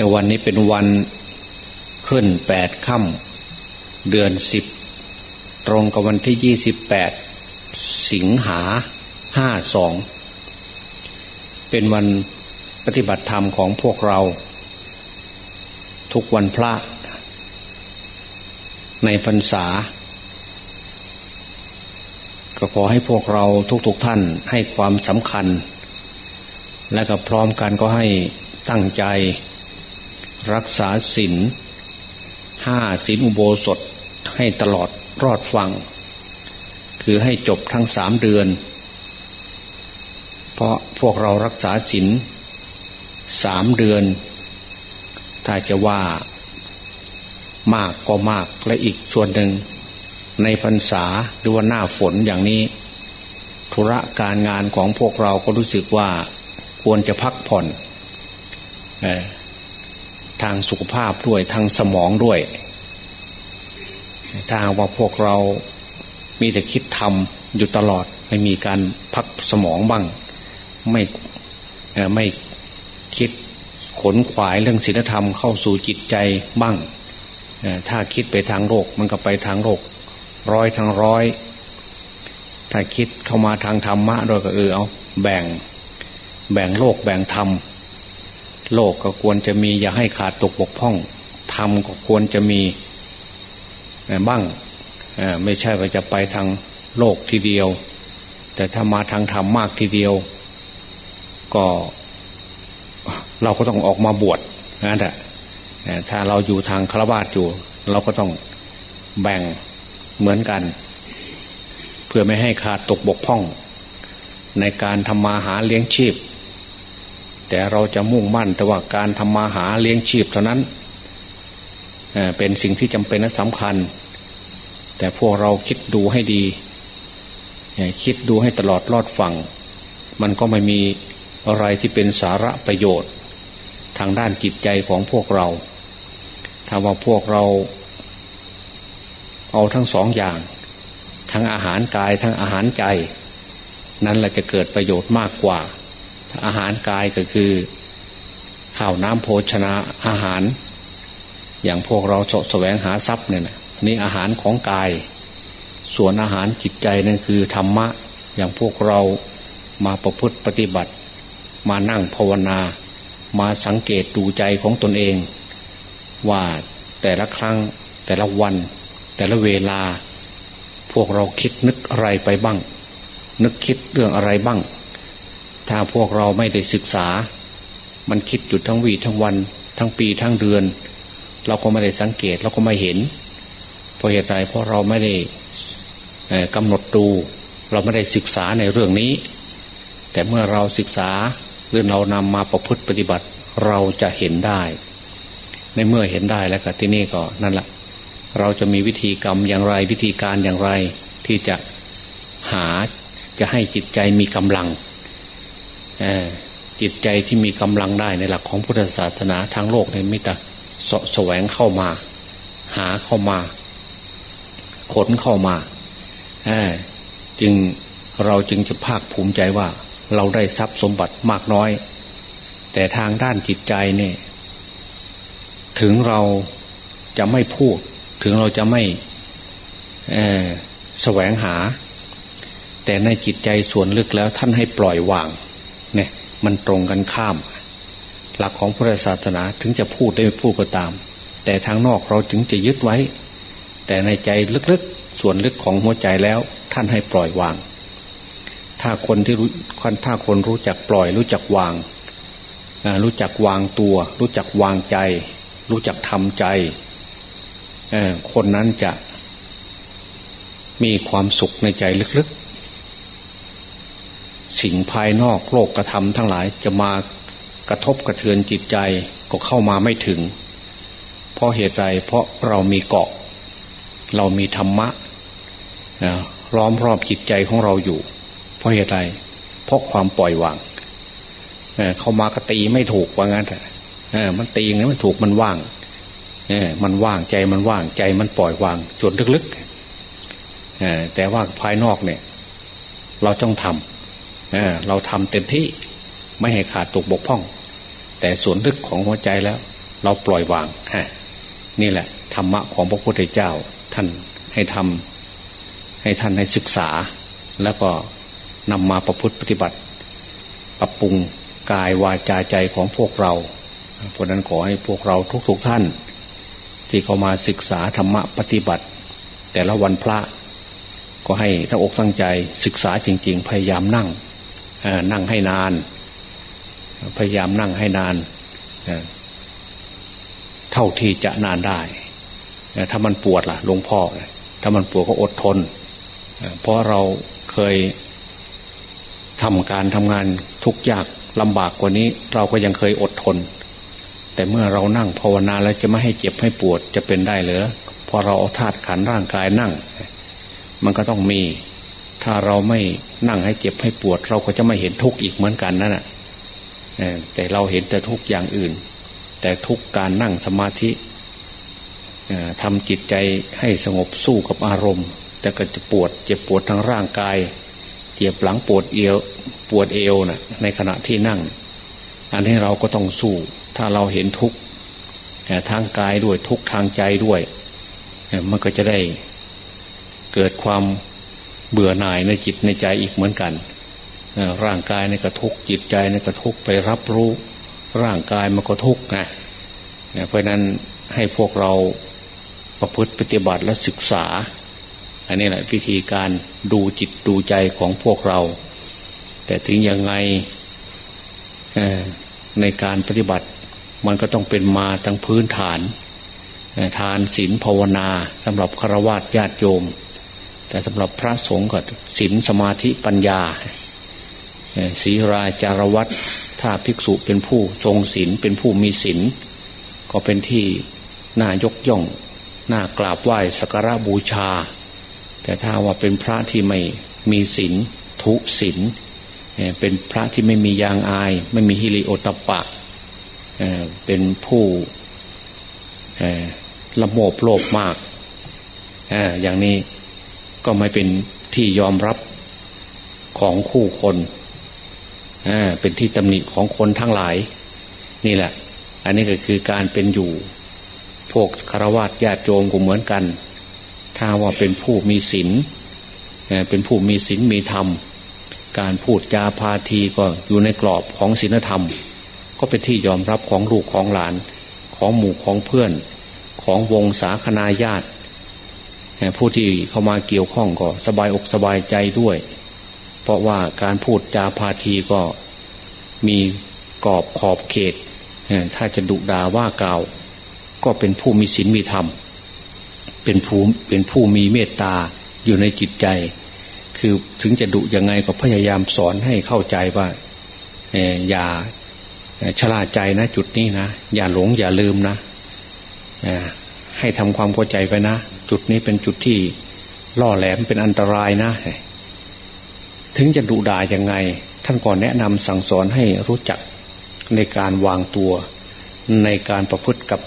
ในวันนี้เป็นวันขึ้นแปดค่ำเดือนสิบตรงกับวันที่ยี่สิบแปดสิงหาห้าสองเป็นวันปฏิบัติธรรมของพวกเรา ทุกวันพระ ในพรรษา ก็ขอให้พวกเราทุกๆทท่านให้ความสำคัญ และก็พร้อมกันก็ให้ตั้งใจ รักษาศีลห้าศีลอุโบสถให้ตลอดรอดฟัง คือให้จบทั้งสามเดือน เพราะพวกเรารักษาศีลสามเดือน ถ้าจะว่ามากก็มากและอีกส่วนหนึ่ง ในพรรษาหรือว่าหน้าฝนอย่างนี้ ธุระการงานของพวกเราก็รู้สึกว่าควรจะพักผ่อน ทางสุขภาพด้วยทางสมองด้วย ถ้าว่าพวกเรามีแต่คิดทำอยู่ตลอดไม่มีการพักสมองบ้าง ไม่ไม่คิดขนขวายเรื่องศีลธรรมเข้าสู่จิตใจบ้าง ถ้าคิดไปทางโลกมันก็ไปทางโลกร้อยทางร้อย ถ้าคิดเข้ามาทางธรรมะโดยก็เออเอาแบ่งแบ่งโลกแบ่งธรรม โลกก็ควรจะมีอย่าให้ขาดตกบกพร่องธรรมก็ควรจะมีบ้างไม่ใช่ว่าจะไปทางโลกทีเดียว แต่ถ้ามาทางธรรมมากทีเดียว ก็เราก็ต้องออกมาบวชนั่นแหละถ้าเราอยู่ทางฆราวาสอยู่ เราก็ต้องแบ่งเหมือนกัน เพื่อไม่ให้ขาดตกบกพร่อง ในการทำมาหาเลี้ยงชีพ แต่เราจะมุ่งมั่นแต่ว่าการทำมาหาเลี้ยงชีพเท่านั้นเป็นสิ่งที่จำเป็นและสำคัญ แต่พวกเราคิดดูให้ดี คิดดูให้ตลอดรอดฟังมันก็ไม่มีอะไรที่เป็นสาระประโยชน์ ทางด้านจิตใจของพวกเรา ถ้าว่าพวกเรา เอาทั้งสองอย่าง ทั้งอาหารกายทั้งอาหารใจ นั้นแหละจะเกิดประโยชน์มากกว่า อาหารกายก็คือข้าวน้ำโภชนาอาหาร อย่างพวกเราสแสวงหาทรัพย์เนี่ยนี่อาหารของกาย ส่วนอาหารจิตใจนั่นคือธรรมะ อย่างพวกเรามาประพฤติปฏิบัติ มานั่งภาวนา มาสังเกตดูใจของตนเอง ว่าแต่ละครั้งแต่ละวัน แต่ละเวลา พวกเราคิดนึกอะไรไปบ้าง นึกคิดเรื่องอะไรบ้าง ถ้าพวกเราไม่ได้ศึกษา มันคิดอยู่ทั้งวีทั้งวัน ทั้งปีทั้งเดือน เราก็ไม่ได้สังเกตเราก็ไม่เห็น เพราะเหตุไรเพราะเราไม่ได้กำหนดดู เราไม่ได้ศึกษาในเรื่องนี้ แต่เมื่อเราศึกษาหรือเรานำมาประพฤติปฏิบัติเราจะเห็นได้ ในเมื่อเห็นได้แล้วก็ที่นี่ก็นั่นแหละเราจะมีวิธีกรรมอย่างไรวิธีการอย่างไรที่จะหาจะให้จิตใจมีกำลัง จิตใจที่มีกำลังได้ในหลักของพุทธศาสนาทางโลกในมิตรสแสวงเข้ามา หาเข้ามา ขนเข้ามาจึงเราจึงจะภาคภูมิใจว่า เราได้ทรัพย์สมบัติมากน้อย แต่ทางด้านจิตใจเนี่ย ถึงเราจะไม่พูด ถึงเราจะไม่แสวงหา แต่ในจิตใจส่วนลึกแล้วท่านให้ปล่อยวาง เนี่ยมันตรงกันข้าม หลักของพุทธศาสนาถึงจะพูดได้ไม่พูดก็ตาม แต่ทางนอกเราถึงจะยึดไว้ แต่ในใจลึกๆ ส่วนลึกของหัวใจแล้ว ท่านให้ปล่อยวาง ถ้าคนที่รู้ถ้าคนรู้จักปล่อย รู้จักวาง รู้จักวางตัว รู้จักวางใจ รู้จักทำใจคนนั้นจะมีความสุขในใจลึกๆ สิ่งภายนอกโลกกระทำทั้งหลายจะมากระทบกระเทือนจิตใจก็เข้ามาไม่ถึง เพราะเหตุไรเพราะเรามีเกาะ เรามีธรรมะล้อมรอบจิตใจของเราอยู่ เพราะเหตุไรเพราะความปล่อยวางเข้ามากระตีไม่ถูกว่างั้นแต่มันตีอย่างนี้มันถูกมันว่างมันว่างใจมันว่างใจมันปล่อยวางจนลึกๆแต่ว่าภายนอกเนี่ย เราต้องทำ เราทำเต็มที่ไม่ให้ขาดตกบกพร่อง แต่ส่วนลึกของหัวใจแล้ว เราปล่อยวางฮะนี่แหละธรรมะของพระพุทธเจ้าท่านให้ทำให้ท่านให้ศึกษา แล้วก็นำมาประพฤติปฏิบัติ ปรับปรุงกายวาจาใจของพวกเราเพราะนั้นขอให้พวกเราทุกๆทท่าน ที่เข้ามาศึกษาธรรมะปฏิบัติ แต่ละวันพระ ก็ให้ทั้งอกตั้งใจศึกษาจริง ๆ พยายามนั่ง นั่งให้นาน พยายามนั่งให้นานเท่าที่จะนานได้ถ้ามันปวดล่ะหลวงพ่อถ้ามันปวดก็อดทนเพราะเราเคยทำการทำงานทุกยากลำบากกว่านี้ เราก็ยังเคยอดทน แต่เมื่อเรานั่งภาวนาแล้วจะไม่ให้เจ็บให้ปวดจะเป็นได้หรือพอเราเอาธาตุขันร่างกายนั่ง มันก็ต้องมี ถ้าเราไม่นั่งให้เจ็บให้ปวด เราก็จะไม่เห็นทุกข์อีกเหมือนกันนั่นแหะแต่เราเห็นแต่ทุกข์อย่างอื่น แต่ทุกการนั่งสมาธิทำจิตใจให้สงบสู้กับอารมณ์ แต่ก็จะปวดเจ็บปวดทางร่างกายเจ็บหลังปวดเอวปวดเอวนะ่ะในขณะที่นั่ง อันนี้เราก็ต้องสู้ ถ้าเราเห็นทุกข์ทางกายด้วยทุกทางใจด้วย มันก็จะได้เกิดความ เบื่อหน่ายในจิตในใจอีกเหมือนกันร่างกายในกระทุกจิตใจในกระทุกไปรับรู้ ร่างกายมันก็ทุกนะเพราะนั้นให้พวกเราประพฤติปฏิบัติและศึกษา อันนี้แหละวิธีการดูจิตดูใจของพวกเรา แต่ถึงยังไงในการปฏิบัติมันก็ต้องเป็นมาทั้งพื้นฐาน ทานศีลภาวนาสำหรับฆราวาสญาติโยม แต่สำหรับพระสงฆ์ก็ศีลสมาธิปัญญาศีราจารวัตถ้าภิกษุเป็นผู้ทรงศีลเป็นผู้มีศีลก็เป็นที่น่ายกย่องน่ากราบไหว้สักการะบูชา แต่ถ้าว่าเป็นพระที่ไม่มีศีลทุศีลเป็นพระที่ไม่มียางอาย ไม่มีฮิริโอตปะเป็นผู้ละโมบโลภมากอย่างนี้ ก็ไม่เป็นที่ยอมรับของคู่คนเป็นที่ตำหนิของคนทั้งหลาย นี่แหละ อันนี้ก็คือการเป็นอยู่พวกคารวะญาติโยมก็เหมือนกัน ถ้าว่าเป็นผู้มีศีลเป็นผู้มีศีลมีธรรม การพูดจาพาทีก็อยู่ในกรอบของศีลธรรม ก็เป็นที่ยอมรับของลูกของหลาน ของหมู่ของเพื่อน ของวงสาคนาญาติ ผู้ที่เข้ามาเกี่ยวข้องก็สบายอกสบายใจด้วย เพราะว่าการพูดจาพาทีก็มีกรอบขอบเขต ถ้าจะดุดาว่ากล่าว ก็เป็นผู้มีศีลมีธรรม เป็นผู้เป็นผู้มีเมตตาอยู่ในจิตใจ คือถึงจะดุยังไงก็พยายามสอนให้เข้าใจว่าอย่าชลาใจนะจุดนี้นะ อย่าหลงอย่าลืมนะให้ทำความเข้าใจไปนะ จุดนี้เป็นจุดที่ล่อแหลมเป็นอันตรายนะ ถึงจะดุด่ายังไง ท่านก่อนแนะนำสั่งสอนให้รู้จักในการวางตัว ในการประพฤติกับ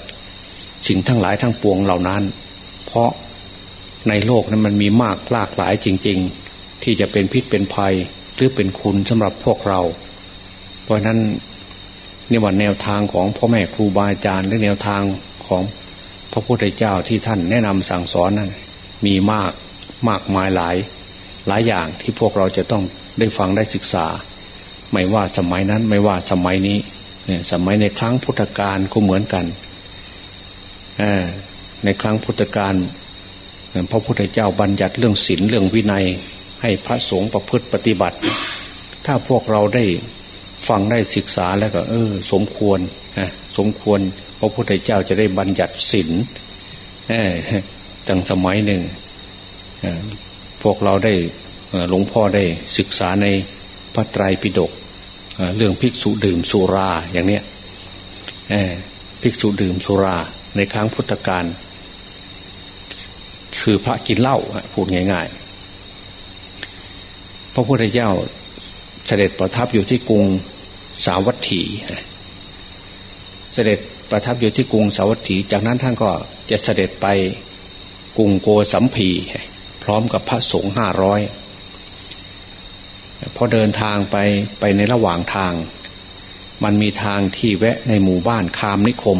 สิ่งทั้งหลายทั้งปวงเหล่านั้น เพราะในโลกนั้นมันมีมากหลากหลายจริง ๆ ที่จะเป็นพิษเป็นภัยหรือเป็นคุณสำหรับพวกเรา เพราะนั้นนี่ว่าแนวทางของพ่อแม่ครูบาอาจารย์และแนวทางของ พระพุทธเจ้าที่ท่านแนะนำสั่งสอนนั้นมีมากมากมายหลายหลายอย่างที่พวกเราจะต้องได้ฟังได้ศึกษา ไม่ว่าสมัยนั้นไม่ว่าสมัยนี้เนี่ยสมัยในครั้งพุทธกาลก็เหมือนกันในครั้งพุทธกาลพระพุทธเจ้าบัญญัติเรื่องศีลเรื่องวินัย ให้พระสงฆ์ประพฤติปฏิบัติ ถ้าพวกเราได้ ฟังได้ศึกษาแล้วก็เออ สมควรนะสมควรพระพุทธเจ้าจะได้บัญญัติศีลตั้งสมัยหนึ่งพวกเราได้หลวงพ่อได้ศึกษาในพระไตรปิฎกเรื่องภิกษุดื่มสุราอย่างเนี้ยภิกษุดื่มสุราในครั้งพุทธกาลคือพระกินเหล้าพูดง่าย ๆ พระพุทธเจ้าเสด็จประทับอยู่ที่กรุง สาวัตถี เสด็จประทับอยู่ที่กรุงสาวัตถี จากนั้นท่านก็จะเสด็จไปกรุงโกสัมพี พร้อมกับพระสงฆ์ห้าร้อยพอเดินทางไปไปในระหว่างทาง มันมีทางที่แวะในหมู่บ้านคามนิคม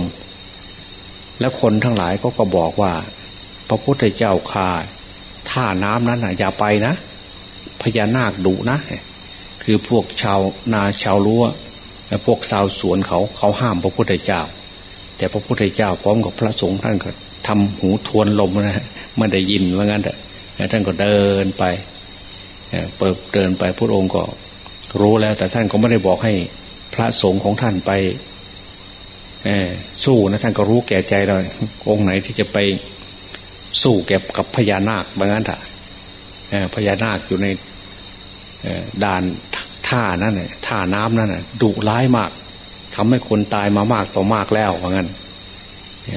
แล้วคนทั้งหลายก็ก็บอกว่า พระพุทธเจ้าข่าท่าน้ำนั้นนะอย่าไปนะ พญานาคดุนะ คือพวกชาวนาชาวรั้ว พวกชาวสวนเขาเขาห้ามพระพุทธเจ้า แต่พระพุทธเจ้าพร้อมกับพระสงฆ์ท่านก็ทำหูทวนลมนะไม่ได้ยินว่างั้นแต่ท่านก็เดินไปเปิดเดินไปพระองค์ก็รู้แล้ว แต่ท่านก็ไม่ได้บอกให้พระสงฆ์ของท่านไปสู้นะท่านก็รู้แก่ใจเราองค์ไหนที่จะไปสู้แก็บกับพญานาคบางั้นอะพญานาคอยู่ในด่านท่านั่นน่ะท่าน้ำนั่นน่ะดุร้ายมากทำให้คนตายมามากต่อมากแล้วว่างั้น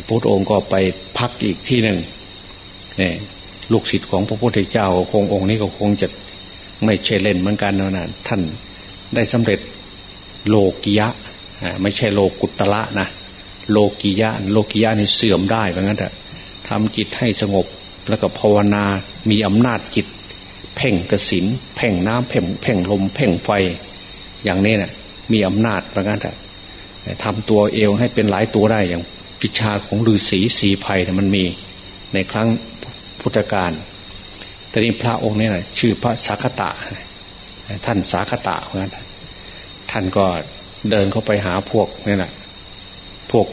พระองค์ก็ไปพักอีกที่หนึ่งเนี่ยลูกศิษย์ของพระพุทธเจ้าคงองค์นี้ก็คงจะไม่ใช่เล่นเหมือนกันนะท่านได้สำเร็จโลกิยะไม่ใช่โลกุตละนะโลกิยะโลกิยะนี่เสื่อมได้เพราะงั้นแต่ทำจิตให้สงบแล้วก็ภาวนา มีอำนาจจิต พ่งกระสินเพ่งน้ำเพ่งเพ่งลมเพ่งไฟ อย่างนี้นะ่ะมีอำนาจเพระงั้นแต่ทำตัวเอวให้เป็นหลายตัวได้อย่างวิชาของฤาษีสีภัยมันมีในครั้งพุทธกาลแต่นี้พระองค์นี่นะชื่อพระสากตะ ท่านสากตะเพราะงั้นท่านก็เดินเข้าไปหาพวกนี่แหละพวก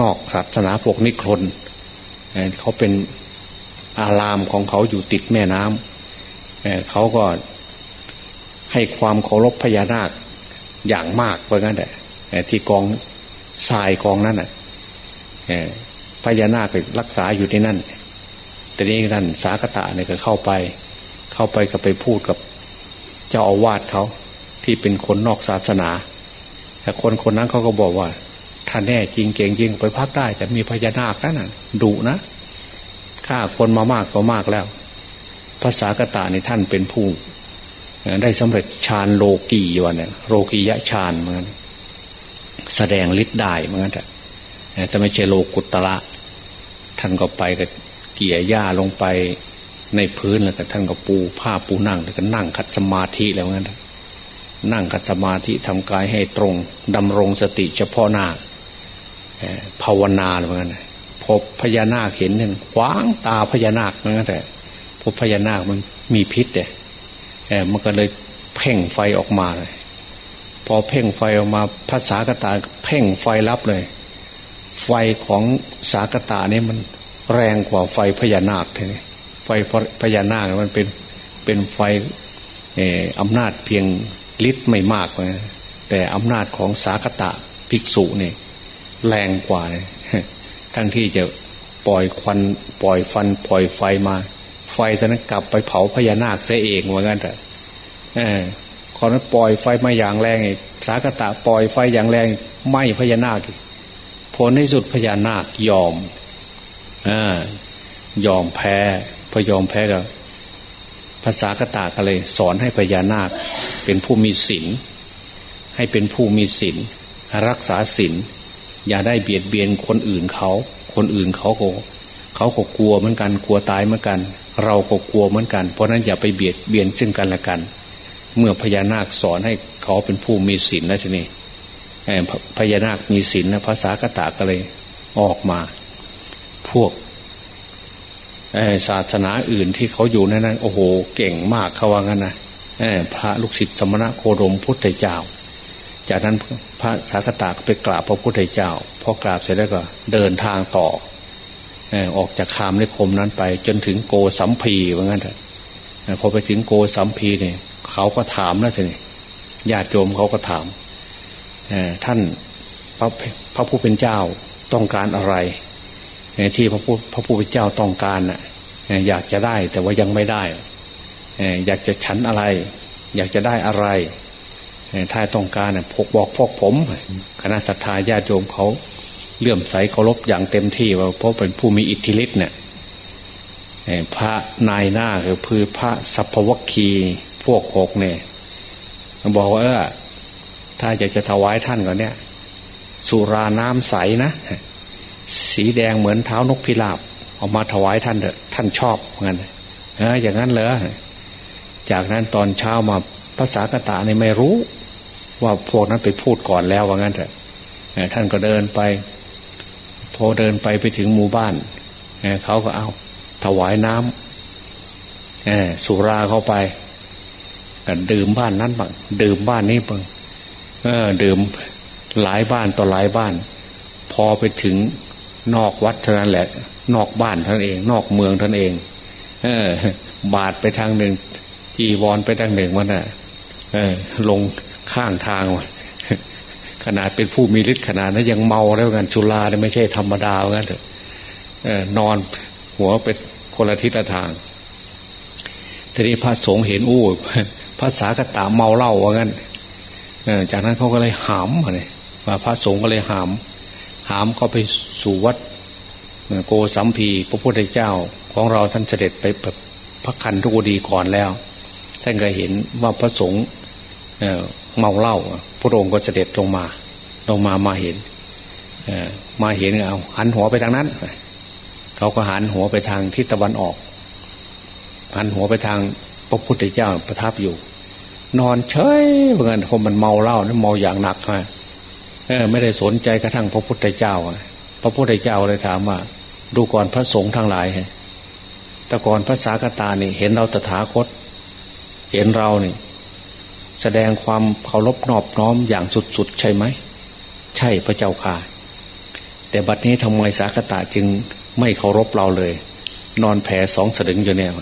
นอกศาสนาพวกนิครนเขาเป็นอารามของเขาอยู่ติดแม่น้ำ เขาก็ให้ความเคารพพญานาคอย่างมากเพราะงั้นแหละที่กองทรายกองนั้นน่ะพญานาคไปรักษาอยู่ที่นั่น แต่นี้ท่นสากตะเนี่ยก็เข้าไป เข้าไปก็ไปพูดกับเจ้าอาวาสเขาที่เป็นคนนอกศาสนา แต่คนคนนั้นเขาก็บอกว่าถ้าแน่จริงเก่งจริงไปพักได้ แต่มีพญานาคนั่นดุนะฆ่าคนมามากต่อมากแล้ว ภาษากตาในท่านเป็นผู้ได้สำเร็จฌานโลกีวันเนี่ยโลกียะฌานเหมือนแสดงฤทธิ์ได้เหมือนกันแต่ไม่ใช่โลกุตละท่านก็ไปกับเกี่ยหญ้าลงไปในพื้นแล้วก็ท่านก็ปูผ้าปูนั่งแล้วก็นั่งคัดสมาธิแล้วงั้นนั่งคัดสมาธิทำกายให้ตรงดำรงสติเฉพาะหน้าภาวนาเหมือนกันพบพญานาคเห็นหนึ่งขวางตาพญานาคเหมือนกันแต่ พบพญานาคมันมีพิษเนี่ยมันก็เลยเพ่งไฟออกมาเลยพอเพ่งไฟออกมาภาษากตาเพ่งไฟรับเลย ไฟของสากตาเนี่ยมันแรงกว่าไฟพญานาคเลยไฟพญานาคมันเป็นเป็นไฟอำนาจเพียงฤทธิ์ไม่มากนะแต่อำนาจของสากตะภิกษุเนี่ยแรงกว่า ทั้งที่จะปล่อยควันปล่อยฟันปล่อยไฟมา ฟตอนนั้นกลับไปเผาพญานาคเสียเองเหมือนกันแต่เออขอนั้นปล่อยไฟมาอย่างแรงสากตะปล่อยไฟอย่างแรงไหมพญานาคผลในสุดพญานาคยอมอยอมแพ้พอยอมแพ้ก็ภาษากตาก็เลย สอนให้พญานาค เป็นผู้มีศีลให้เป็นผู้มีศีลรักษาศีลอย่าได้เบียดเบียนคนอื่นเขา คนอื่นเขาโก เขาก็กลัวเหมือนกันกลัวตายเหมือนกัน เราก็กลัวเหมือนกัน เพราะนั้นอย่าไปเบียดเบียนซึ่งกันและกัน เมื่อพญานาคสอนให้เขาเป็นผู้มีศีลแล้วทีนี้พญานาคมีศีลนะภาษากตาก็เลยออกมา พวกศาสนาอื่นที่เขาอยู่นั่นนโอ้โห เก่งมากเขาว่างั้นนะพระลูกศิษย์สมณะโคดมพุทธเจ้า จากนั้นพระสากตาไปกราบพระพุทธเจ้าพอกราบเสร็จแล้วก็เดินทางต่อ ออกจากคามนิคมนั้นไป จนถึงโกสัมพีว่างั้นเถอะพอไปถึงโกสัมพีเนี่ยเขาก็ถามนะทีนี้ญาติโยมเขาก็ถามท่านพระพระผู้เป็นเจ้าต้องการอะไรที่พระพุทธพระพุทธเจ้าต้องการน่ะอยากจะได้แต่ว่ายังไม่ได้อยากจะฉันอะไร อยากจะได้อะไรถ้าต้องการน่ะพกบอกพวกผม คณะศรัทธาญาติโยมเขา เลื่อมใสเคารพอย่างเต็มที่ว่าเพราะเป็นผู้มีอิทธิฤทธิ์เนี่ยพระนายหน้าคือพือพระสัพพวคีพวกหกเนี่ยบอกว่าเออถ้าอยากจะถวายท่านก่อนเนี่ย สุราน้ำใสนะสีแดงเหมือนเท้านกพิราบเอามาถวายท่านเถอะท่านชอบงั้นเอออย่างนั้นเหรอจากนั้นตอนเช้ามาภาษากตาเนี่ยไม่รู้ ว่าพวกนั้นไปพูดก่อนแล้วว่างั้นเถอะท่านก็เดินไป อเดินไปไปถึงหมู่บ้านเขาก็เอา ถวายน้ำสุราเข้าไปกันดื่มบ้านนั้นบ้างดื่มบ้านนี้บ้างดื่มหลายบ้านต่อหลายบ้าน พอไปถึงนอกวัดเท่านั้นแหละ นอกบ้านท่านเอง นอกเมืองท่านเอง เออบาดไปทางหนึ่งจีวรไปทางหนึ่งมันอะเออลงข้างทาง ขนาดเป็นผู้มีฤทธิ์ขนาดนั้นยังเมาแล้วกันจุลาเนี่ยไม่ใช่ธรรมดาเหมือนกันเถอะนอนหัวเป็นคนละทิศละทางทีนี้พระสงฆ์เห็นอู้ภาษากตาเมาเหล้าว่างั้นจากนั้นเขาก็เลยหามเลยว่าพระสงฆ์ก็เลยหาม หามเขาไปสู่วัดโกสัมพีพระพุทธเจ้าของเราท่านเสด็จไปแบบพระคันทุกดีก่อนแล้ว ท่านก็เห็นว่าพระสงฆ์ เมาเหล้าพระองค์ก็เสด็จลงมา ลงมามาเห็นมาเห็นเอาหันหัวไปทางนั้น เขาก็หันหัวไปทางทิศตะวันออก หันหัวไปทางพระพุทธเจ้าประทับอยู่ นอนเฉยเหมือนกันพอมันเมาเหล้านะเมาอย่างหนักฮะไม่ได้สนใจกระทั่งพระพุทธเจ้าพระพุทธเจ้าเลยถามว่า ดูก่อนพระสงฆ์ทั้งหลายฮะแต่ก่อนพระสากตานี่เห็นเราตถาคต เห็นเรานี่ แสดงความเคารพนอบน้อมอย่างสุดๆ ใช่ไหม ใช่พระเจ้าค่ะ แต่บัดนี้ทำไมสากตะจึงไม่เคารพเราเลย นอนแผ่สองสลึงอยู่เนี่ย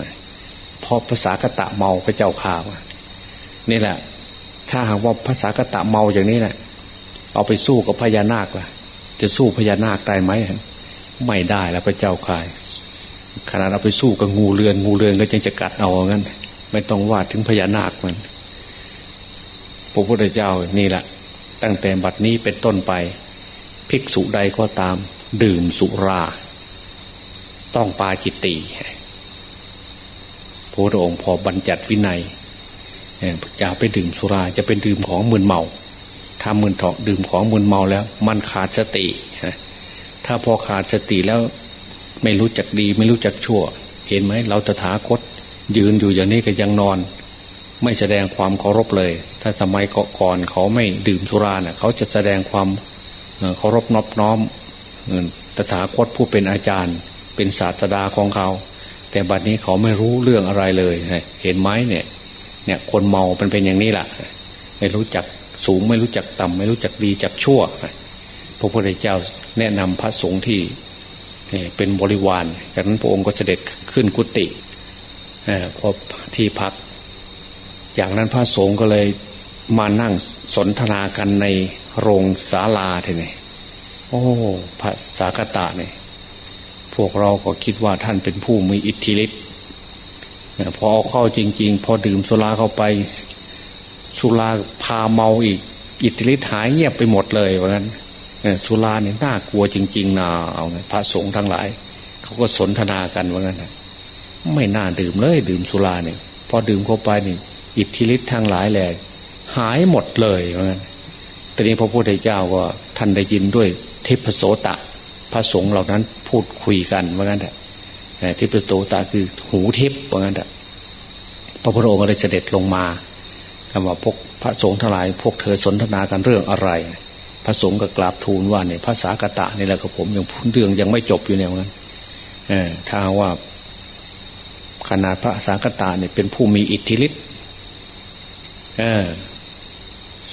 เพราะภาษากตะเมาพระเจ้าข่าวนี่แหละ ถ้าหากว่าภาษากตะเมาอย่างนี้แหละเอาไปสู้กับพญานาคล่ะ จะสู้พญานาคได้ไหมไม่ได้แล้วพระเจ้าข่ายขนาดเอาไปสู้กับงูเรือนงูเรือนก็ยังจะกัดเอางั้น ไม่ต้องวาดถึงพญานาคมัน ระพุทธเจ้านี่แหละตั้งแต่บัดนี้เป็นต้นไป ภิกษุใดก็ตาม ดื่มสุรา ต้องปาจิตติพระองค์พอบัญญัติวินัยอย่าไปดื่มสุราจะเป็นดื่มของมึนเมา ถ้ามึนเถาะดื่มของมึนเมาแล้ว มันขาดสติถ้าพอขาดสติแล้วไม่รู้จักดีไม่รู้จักชั่ว เห็นไหมเราตถาคต ยืนอยู่อย่างนี้ก็ยังนอน ไม่แสดงความเคารพเลย ถ้าสมัยก่อนเขาไม่ดื่มสุราเนะ่ยเขาจะแสดงความเคารพนอบน้อมตถาคตผู้เป็นอาจารย์ เป็นศาสดาของเขา แต่บัดนี้เขาไม่รู้เรื่องอะไรเลย เห็นไหมเนี่ย เนี่ยคนเมาเป็นเป็นอย่างนี้แหละไม่รู้จักสูงไม่รู้จักต่ำไม่รู้จักดีจักชั่วพระพุทธเจ้าแนะนำพระสงฆ์ที่เป็นบริวารจากนั้นพระองค์ก็เสด็จขึ้นกุฏิพอที่พัก จากนั้นพระสงฆ์ก็เลยมานั่งสนทนากันในโรงศาลาทีนี้โอ้พระสากตะเนี่ยพวกเราก็คิดว่าท่านเป็นผู้มีอิทธิฤทธิ์พอเอาเข้าจริง ๆ พอดื่มสุราเข้าไป สุราพาเมาอีก อิทธิฤทธิ์หายเงียบไปหมดเลยว่างั้นสุราเนี่ยน่ากลัวจริง ๆนะเอาพระสงฆ์ทั้งหลาย เขาก็สนทนากันว่างั้นไม่น่าดื่มเลย ดื่มสุราเนี่ยพอดื่มเข้าไปเนี่ย อิทธิฤทธิ์ทางหลายแหล่หายหมดเลยเหมือนกันตอนนี้พระพุทธเจ้าก็ท่านได้ยินด้วยทิพโสตะ พระสงฆ์เหล่านั้นพูดคุยกันเหมือนกันแต่ทิพโสตะคือหูทิพเหมือนกันแต่พระพุทธองค์ก็ได้เสด็จลงมาคำว่าพวกพระสงฆ์ทั้งหลาย พวกเธอสนทนากันเรื่องอะไร พระสงฆ์ก็กราบทูลว่าเนี่ยภาษากตะนี่แหละกับผมยังเรื่องยังไม่จบอยู่เนี่ยเหมือนกันถ้าว่าขนาดพระสากตาเนี่ยเป็นผู้มีอิทธิฤทธิ์ เออ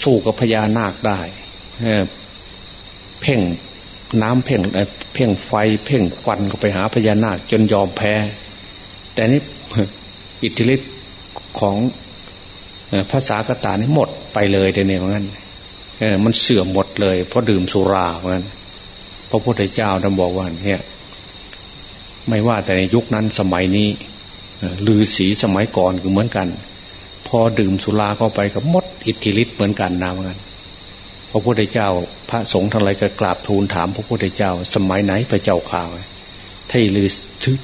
สู้กับพญานาคได้เออเพ่งน้ำเพ่งเพ่งไฟ เพ่งควันก็ไปหาพญานาคจนยอมแพ้ แต่นี้อิทธิฤทธิ์ของภาษากตานี่หมดไปเลยเดี๋ยวนี้เหมือนกันเออมันเสื่อมหมดเลย เพราะดื่มสุราเหมือนกันพระพุทธเจ้าท่านบอกว่าเนี่ย ไม่ว่าแต่ในยุคนั้นสมัยนี้ลือสีสมัยก่อนก็เหมือนกัน พอดื่มสุราเข้าไปก็มดอิทธิฤทธิ์เหมือนกันนะเหมือนกันพระพุทธเจ้า พระสงฆ์ทั้งหลายก็กราบทูลถามพระพุทธเจ้า สมัยไหนพระเจ้าข่าวที่ลือ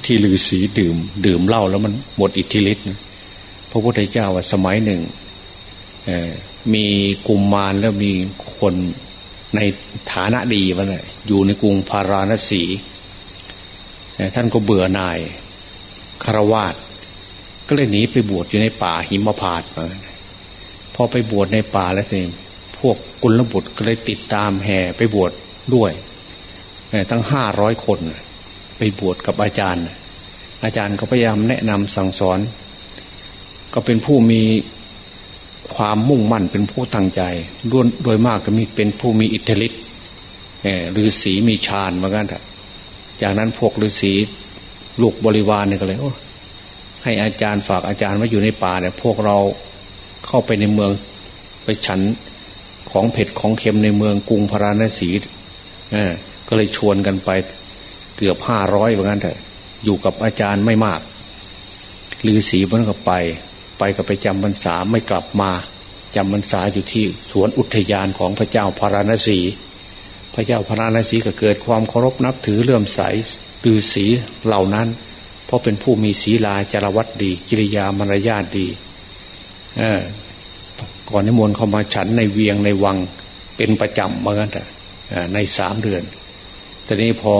ที่ลือสีดื่ม ดื่มเหล้าแล้วมันหมดอิทธิฤทธิ์พระพุทธเจ้าว่าสมัยหนึ่งมีกุมมารแล้วมีคนในฐานะดีวะเนี่ยอยู่ในกรุงพาราณสีท่านก็เบื่อหน่ายคารวาส ก็เลยหนีไปบวชอยู่ในป่าหิมพาตมาพอไปบวชในป่าแล้วสิพวกกุลบุตรก็เลยติดตามแห่ไปบวชดด้วยทั้งห้าร้อยคน ไปบวชกับอาจารย์ อาจารย์ก็พยายามแนะนำสั่งสอน ก็เป็นผู้มีความมุ่งมั่นเป็นผู้ตั้งใจด้วนโดยมากก็มีเป็นผู้มีอิทธิฤทธิ์ฤาษีมีฌานเหมือนกันจากนั้นพวกฤาษีลูกบริวารเนี่ยก็เลย ให้อาจารย์ฝากอาจารย์ว่าอยู่ในป่าเนี่ยพวกเราเข้าไปในเมืองไปฉันของเผ็ดของเค็มในเมืองกรุงพาราณสีก็เลยชวนกันไปเกือบห้าร้อยเหมือนกันเถอะอยู่กับอาจารย์ไม่มากลือสีมันก็ไป ไปก็ไปจำพรรษาไม่กลับมาจำพรรษาอยู่ที่สวนอุทยานของพระเจ้าพาราณสี พระเจ้าพาราณสีก็เกิดความเคารพนับถือเลื่อมใสลือสีเหล่านั้น ราะเป็นผู้มีศีลาจารวัตดี กิริยามารยาทดีก่อนนิมนต์เข้ามาฉันในเวียงในวังเป็นประจำเหมือนกันแต่ในสามเดือน แตอนนี้พอ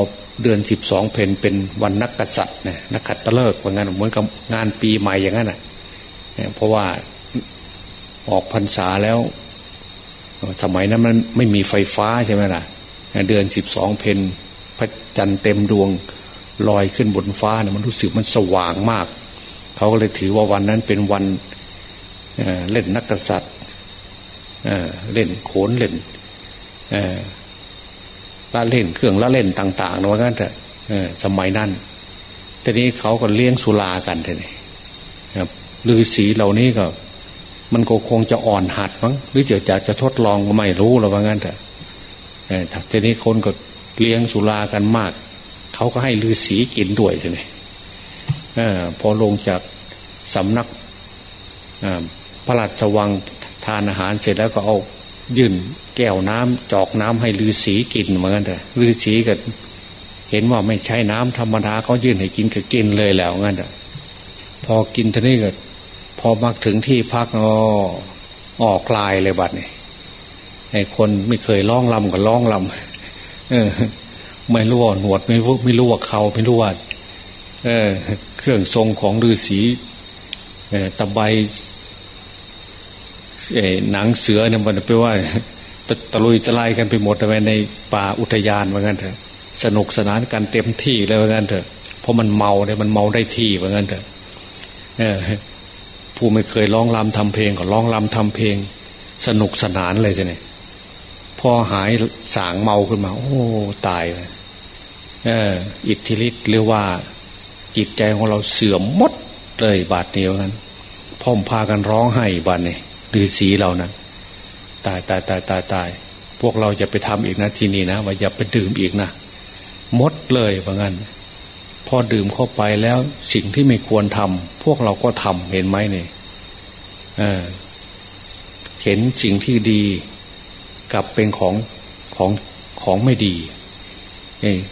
เดือนสิบสองเพนเป็นวันนักกษัตริย์เนี่ยนักขัตฤกษ์เหมือนกันเหมือนกับงานปีใหม่อย่างนั้นอะเพราะว่าออกพรรษาแล้ว สมัยนั้นมันไม่มีไฟฟ้าใช่ไหมล่ะ เดือนสิบสองเพนพระจันทร์เต็มดวง ลอยขึ้นบนฟ้าเนี่ยมันรู้สึกมันสว่างมาก เขาก็เลยถือว่าวันนั้นเป็นวันเล่นนักกษัตริย์เล่นโขนเล่นละเล่นเครื่องละเล่นต่างๆนะว่างั้นเถอะสมัยนั้นทีนี้เขาก็เลี้ยงสุรากันทีนี้ครับฤาษีเหล่านี้ก็ มันก็คงจะอ่อนหัดมั้งหรือจะจะจะทดลองก็ไม่รู้หรอกว่างั้นเถอะทีนี้คนก็เลี้ยงสุรากันมาก เขาก็ให้ฤาษีกินด้วยทีนี้พอลงจากสำนักพระราชวังทานอาหารเสร็จแล้วก็เอายื่นแก้วน้ำจอกน้ำให้ลือสีกินเหมือนกันแต่ลือสีก็เห็นว่าไม่ใช่น้ำธรรมดาเขายื่นให้กินก็กินเลยแล้วงั้นแต่พอกินท่านี้ก็พอมาถึงที่พักอ๋อออกลายเลยบัดนี่ไอ้คนไม่เคยร้องลำก็ร้องลำเออ ไม่รู้ว่าหนวดไม่รู้ไม่รู้ว่าเขาไม่รู้ว่าเออเครื่องทรงของฤาษีตะไบหนังเสือเนี่ยมันไปว่าตะลุยตะไลกันไปหมดไปในป่าอุทยานเหมือนกันเถอะสนุกสนานกันเต็มที่เลยเหมือนกันเถอะเพราะมันเมาเนี่ยมันเมาได้ที่เหมือนกันเถอะเออผู้ไม่เคยร้องรำทำเพลงก็ร้องรำทำเพลง สนุกสนานเลยทีนี้ พอหายสางเมาขึ้นมา โอ้ตายเลยเออ อิทธิฤทธิ์หรือว่า จิตใจของเราเสื่อมหมดเลยบาดเดียวกันพ่อมพากันร้องไห้บาดนี่ฤาษีเรานะตายตายตายตายตายพวกเราจะไปทำอีกนะที่นี่นะว่าอย่าไปดื่มอีกนะมดเลยว่างั้นพอดื่มเข้าไปแล้วสิ่งที่ไม่ควรทำพวกเราก็ทำเห็นไหมเนี่ยเเห็นสิ่งที่ดี กลับเป็นของของของไม่ดี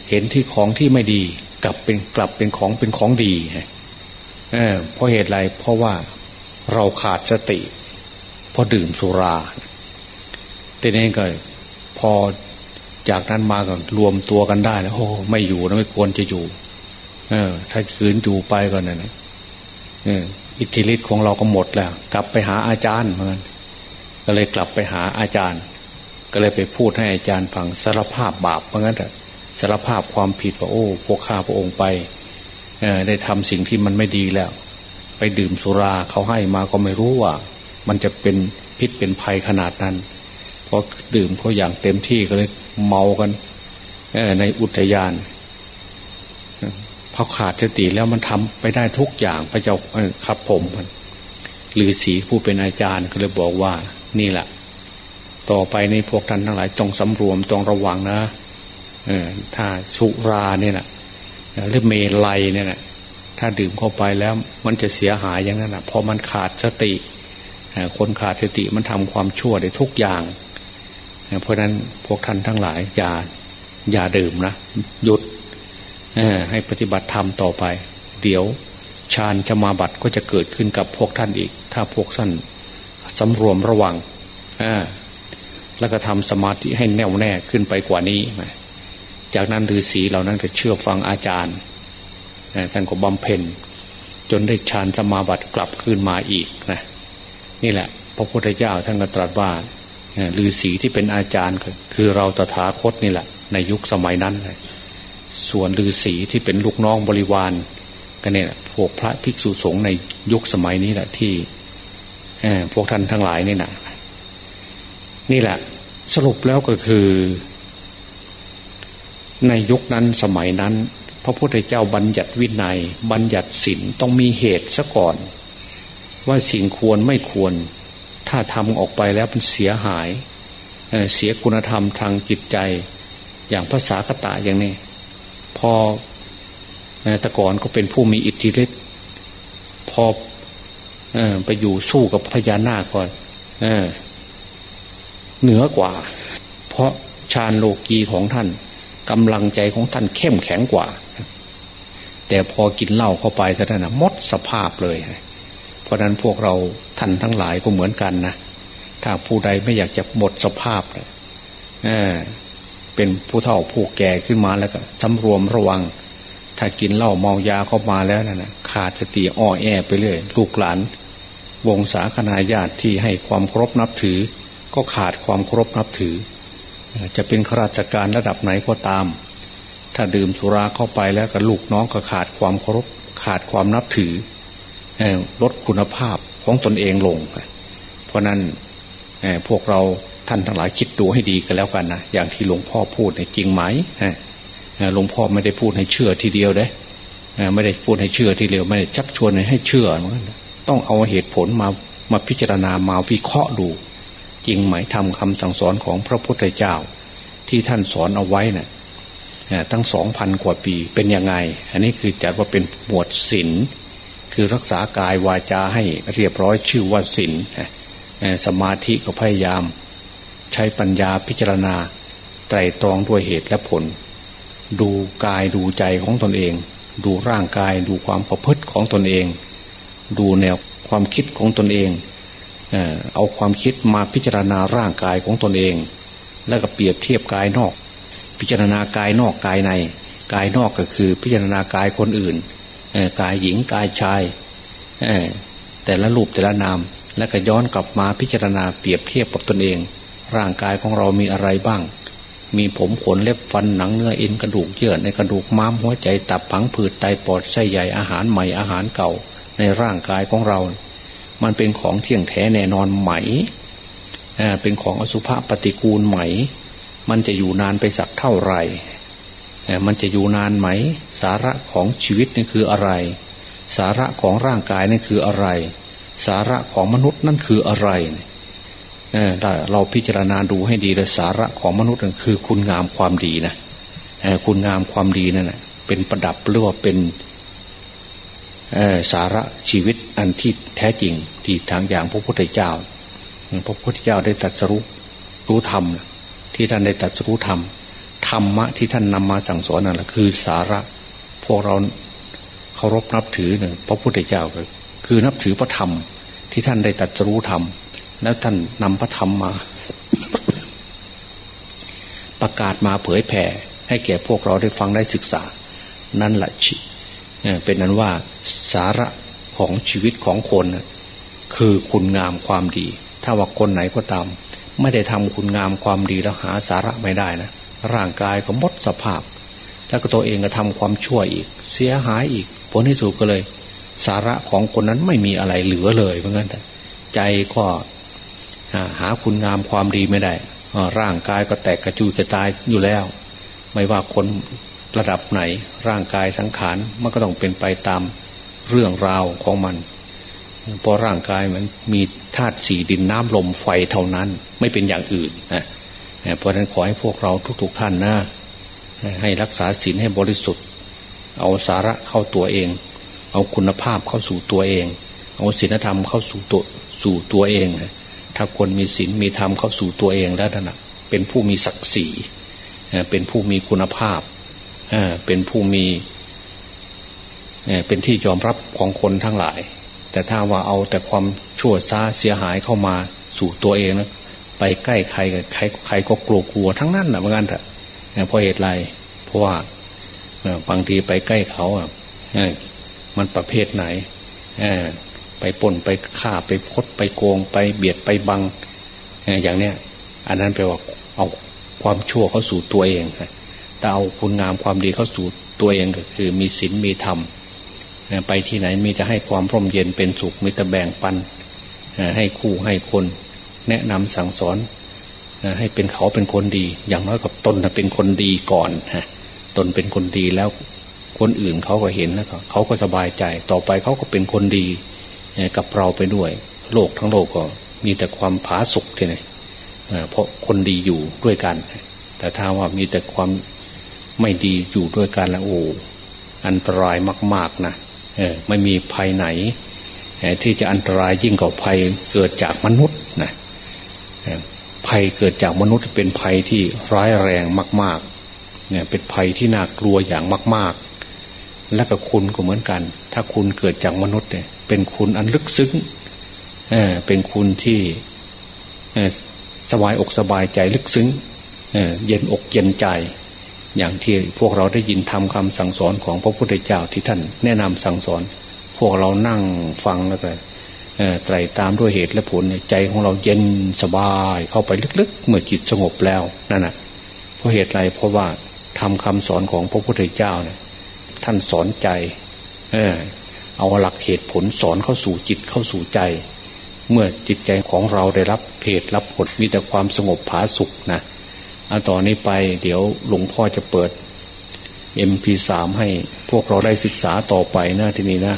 เห็นที่ของที่ไม่ดี กลับเป็นกลับเป็นของเป็นของดีเเพราะเหตุไรเพราะว่าเราขาดสติพอดื่มสุราทีนี้ก็พอจากนั้นมาก็รวมตัวกันได้แล้วโอ้ไม่อยู่นะไม่ควรจะอยู่ เออ ถ้าคืนอยู่ไปก่อนนะเอออิทธิฤทธิ์ของเราก็หมดแล้ว กลับไปหาอาจารย์เหมือนก็เลยกลับไปหาอาจารย์ ก็เลยไปพูดให้อาจารย์ฟังสารภาพบาปเพราะงั้นแต่สารภาพความผิดว่าโอ้พวกข้าพระองค์ไปได้ทำสิ่งที่มันไม่ดีแล้ว ไปดื่มสุราเขาให้มาก็ไม่รู้ว่า มันจะเป็นพิษเป็นภัยขนาดนั้นพอดื่มเขาอย่างเต็มที่ก็เลยเมากันในอุทยานพอขาดสติแล้วมันทำไปได้ทุกอย่างพระเจ้าครับผมหรือสีผู้เป็นอาจารย์ก็เลยบอกว่า นี่แหละ ต่อไปในพวกท่านทั้งหลายจงสำรวมจงระวังนะถ้าสุราเนี่ยนะหรือเมลัยเนี่ยนะถ้าดื่มเข้าไปแล้วมันจะเสียหายอย่างนั้นนะพอมันขาดสติคนขาดสติมันทำความชั่วได้ทุกอย่าง เพราะนั้นพวกท่านทั้งหลายอย่าอย่าดื่มนะหยุดให้ปฏิบัติธรรมต่อไป เดี๋ยวฌานจะมาบัตก็จะเกิดขึ้นกับพวกท่านอีก ถ้าพวกท่านสำรวมระวัง แล้วก็ทำสมาธิให้แน่วแน่ขึ้นไปกว่านี้ จากนั้นฤาษีเหล่านั้นก็เชื่อฟังอาจารย์ท่านก็บำเพ็ญจนได้ฌานสมาบัติกลับคืนมาอีกนะนี่แหละ พระพุทธเจ้าท่านก็ตรัสว่าฤาษีที่เป็นอาจารย์คือเราตถาคตนี่แหละ ในยุคสมัยนั้น ส่วนฤาษีที่เป็นลูกน้องบริวารก็เนี่ยพวกพระภิกษุสงฆ์ในยุคสมัยนี้แหละที่พวกท่านทั้งหลายนี่นะนี่แหละ สรุปแล้วก็คือ ในยุคนั้นสมัยนั้น พระพุทธเจ้าบัญญัติวินัย บัญญัติศีลต้องมีเหตุซะก่อน ว่าสิ่งควรไม่ควร ถ้าทำออกไปแล้วมันเสียหายเสียคุณธรรมทางจิตใจ อย่างภาษาคตาอย่างนี้ พอแต่ก่อนก็เป็นผู้มีอิทธิฤทธิ์พอไปอยู่สู้กับพญานาคก่อน เหนือกว่า เพราะฌานโลกีของท่านกำลังใจของท่านเข้มแข็งกว่า แต่พอกินเหล้าเข้าไปท่านนะมดสภาพเลย เพราะนั้นพวกเราท่านทั้งหลายก็เหมือนกันนะถ้าผู้ใดไม่อยากจะหมดสภาพเลยเเป็นผู้เฒ่าผู้แก่ขึ้นมาแล้วก็สำรวมระวัง ถ้ากินเหล้าเมายาเข้ามาแล้วนะ่ะขาดสติอ้อแอไปเรื่อยลูกหลาน วงศาคณาญาติที่ให้ความเคารพนับถือ ก็ขาดความเคารพนับถือ จะเป็นข้าราชการระดับไหนก็ตาม ถ้าดื่มสุราเข้าไปแล้วก็ลูกน้องก็ขาดความเคารพขาดความนับถือลดคุณภาพของตนเองลง เพราะนั้นพวกเราท่านทั้งหลายคิดดูให้ดีกันแล้วกันนะอย่างที่หลวงพ่อพูดจริงไหมหลวงพ่อไม่ได้พูดให้เชื่อทีเดียวเลยไม่ได้พูดให้เชื่อทีเดียวไม่ได้ชักชวนให้เชื่อต้องเอาเหตุผลมามาพิจารณามาวิเคราะห์ดู จริงไหมทำคำสั่งสอนของพระพุทธเจ้า ที่ท่านสอนเอาไว้นะ่ะตั้งสองพันกว่าปีเป็นยังไง อันนี้คือจัดว่าเป็นหมวดศีลคือรักษากายวาจาให้เรียบร้อยชื่อว่าศีลสมาธิก็พยายาม ใช้ปัญญาพิจารณาไตรตรองด้วยเหตุและผล ดูกายดูใจของตนเอง ดูร่างกายดูความประพฤติของตนเอง ดูแนวความคิดของตนเอง เอาความคิดมาพิจารณาร่างกายของตนเอง แล้วก็เปรียบเทียบกายนอก พิจารณากายนอกกายใน กายนอกก็คือพิจารณากายคนอื่นกายหญิงกายชายแต่ละรูปแต่ละนาม แล้วก็ย้อนกลับมาพิจารณาเปรียบเทียบกับตนเอง ร่างกายของเรามีอะไรบ้าง มีผมขนเล็บฟันหนังเนื้อเอ็นกระดูกเยื่อในกระดูกม้ามหัวใจตับผังผืดไตปอดไส้ใหญ่อาหารใหม่อาหารเก่า ในร่างกายของเรา มันเป็นของเที่ยงแท้แน่นอนไหมเป็นของอสุภะปฏิกูลไหม มันจะอยู่นานไปสักเท่าไหร่มันจะอยู่นานไหม สาระของชีวิตนี่คืออะไร สาระของร่างกายนี่คืออะไร สาระของมนุษย์นั่นคืออะไรเเราพิจารณาดูให้ดีเลยสาระของมนุษย์นั่นคือคุณงามความดีนะคุณงามความดีนั่นเป็นประดับหรือว่าเป็น สาระชีวิตอันที่แท้จริงที่ทางอย่างพระพุทธเจ้า พระพุทธเจ้าได้ตรัสรู้รู้ธรรม ที่ท่านได้ตรัสรู้ธรรมธรรมะที่ท่านนำมาสั่งสอนนั่นแหละคือสาระพวกเราเคารพนับถือเนี่ยพระพุทธเจ้าคือนับถือพระธรรม ที่ท่านได้ตัดรู้ธรรม แล้วท่านนำพระธรรมมา ประกาศมาเผยแผ่ให้แก่พวกเราได้ฟังได้ศึกษา นั่นแหละ เป็นนั้นว่าสาระของชีวิตของคนคือคุณงามความดี ถ้าว่าคนไหนก็ตาม ไม่ได้ทำคุณงามความดีแล้วหาสาระไม่ได้นะร่างกายก็มดสภาพ แล้วก็ตัวเองก็ทำความชั่วอีก เสียหายอีก ผลที่สุดก็เลย สาระของคนนั้นไม่มีอะไรเหลือเลยเพราะงั้นใจก็หาคุณงามความดีไม่ได้ร่างกายก็แตกกระจุยกระจายอยู่แล้ว ไม่ว่าคน ระดับไหนร่างกายสังขารมันก็ต้องเป็นไปตามเรื่องราวของมันเพราะร่างกายมันมีธาตุสี่ดินน้ำลมไฟเท่านั้น ไม่เป็นอย่างอื่นนะเพราะฉะนั้นขอให้พวกเราทุกๆท่านนะให้รักษาศีลให้บริสุทธิ์ เอาสาระเข้าตัวเอง เอาคุณภาพเข้าสู่ตัวเอง เอาศีลธรรมเข้าสู่ตัวสู่ตัวเอง ถ้าคนมีศีลมีธรรมเข้าสู่ตัวเองแล้วนะเป็นผู้มีศักดิ์ศรีเป็นผู้มีคุณภาพ เป็นผู้มีเป็นที่ยอมรับของคนทั้งหลาย แต่ถ้าว่าเอาแต่ความชั่วซาเสียหายเข้ามาสู่ตัวเองนะไปใกล้ใครกใครใครก็กลัวกลัวทั้งนั้นนะเหมือนกันเถอะเพราะเหตุไรเพราะว่าบางทีไปใกล้เขาอะมันประเภทไหนไปป่นไปฆ่าไปพดไปโกง ไปเบียดไปบังอย่างเนี้ย อันนั้นแปลว่าเอาความชั่วเข้าสู่ตัวเอง แต่เอาคุณงามความดีเข้าสู่ตัวเองก็คือ มีศีลมีธรรมไปที่ไหนมีจะให้ความร่มเย็นเป็นสุขมีแต่แบ่งปันให้คู่ให้คน แนะนำสั่งสอนให้เป็นเขาเป็นคนดี อย่างน้อยกับตนเป็นคนดีก่อนฮะตนเป็นคนดีแล้วคนอื่นเขาก็เห็นแล้วเขาก็สบายใจ ต่อไปเขาก็เป็นคนดีกับเราไปด้วย โลกทั้งโลกก็มีแต่ความผาสุกทีนี้เพราะคนดีอยู่ด้วยกัน แต่ถ้าว่ามีแต่ความ ไม่ดีอยู่ด้วยกันแล้วโอ้อันตรายมาก ๆนะไม่มีภัยไหนที่จะอันตรายยิ่งกว่าภัยเกิดจากมนุษย์นะภัยเกิดจากมนุษย์เป็นภัยที่ร้ายแรงมากๆเนี่ยเป็นภัยที่น่ากลัวอย่างมาก ๆ และกับคุณก็เหมือนกัน ถ้าคุณเกิดจากมนุษย์เนี่ย เป็นคุณอันลึกซึ้งเออเป็นคุณที่สบายอกสบายใจลึกซึ้งเเย็นอกเย็นใจ อย่างที่พวกเราได้ยินทำคำสั่งสอนของพระพุทธเจ้าที่ท่านแนะนำสั่งสอน พวกเรานั่งฟังแล้วก็ไตรตามด้วยเหตุและผลใจของเราเย็นสบายเข้าไปลึกๆ เมื่อจิตสงบแล้วนั่นแหะเพราะเหตุไรเพราะว่าทำคำสอนของพระพุทธเจ้าเนี่ยท่านสอนใจ เออเอาหลักเหตุผลสอนเข้าสู่จิตเข้าสู่ใจ เมื่อจิตใจของเราได้รับเพศรับผลมีแต่ความสงบผาสุขนะ อาต่อนนี้ไปเดี๋ยวหลวงพ่อจะเปิด MP3 ให้พวกเราได้ศึกษาต่อไปนะทีนี้นะ